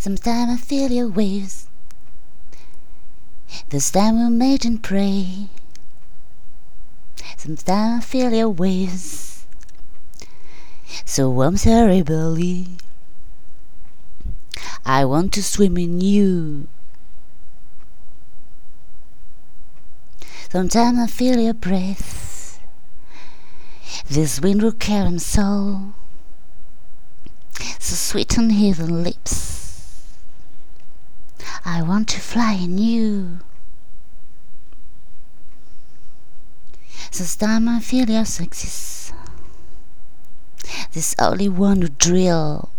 Sometimes I feel your waves. This time we made and pray. Sometimes I feel your waves. So warm terribly. I want to swim in you. Sometimes I feel your breath. This wind will carry my soul. So sweet on hidden lips. I want to fly in you. Sometimes I feel your sexes. This only one to drill.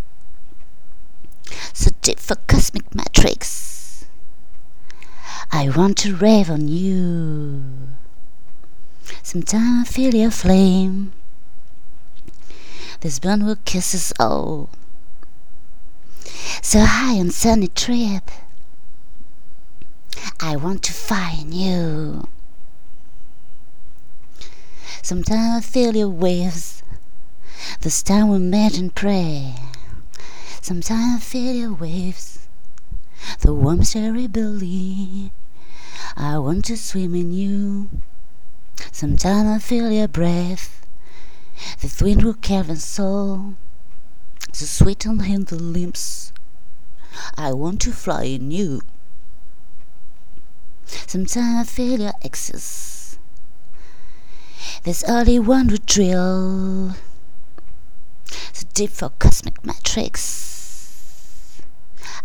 So deep for cosmic matrix. I want to rave on you. Sometimes I feel your flame. This burn will kiss us all. So high on sunny trip. I want to find you. Sometimes I feel your waves. This time we met and pray. Sometimes I feel your waves. The warm starry belly. I want to swim in you. Sometimes I feel your breath. The wind will carry soul. So sweet on the limbs. I want to fly in you. Sometimes I feel your excess. There's only one would drill. So deep for cosmic matrix.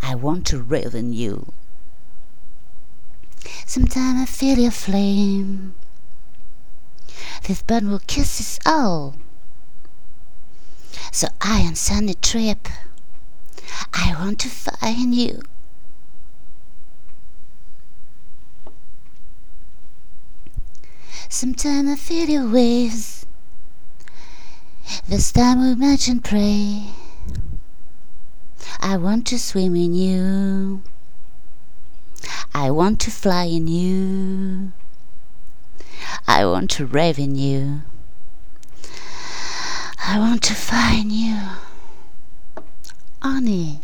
I want to rave in you. Sometimes I feel your flame. This burn will kiss us all. So I on sunny trip, I want to find you. Sometimes I feel your waves. This time we match and pray. I want to swim in you. I want to fly in you. I want to rave in you. I want to find you. Honey.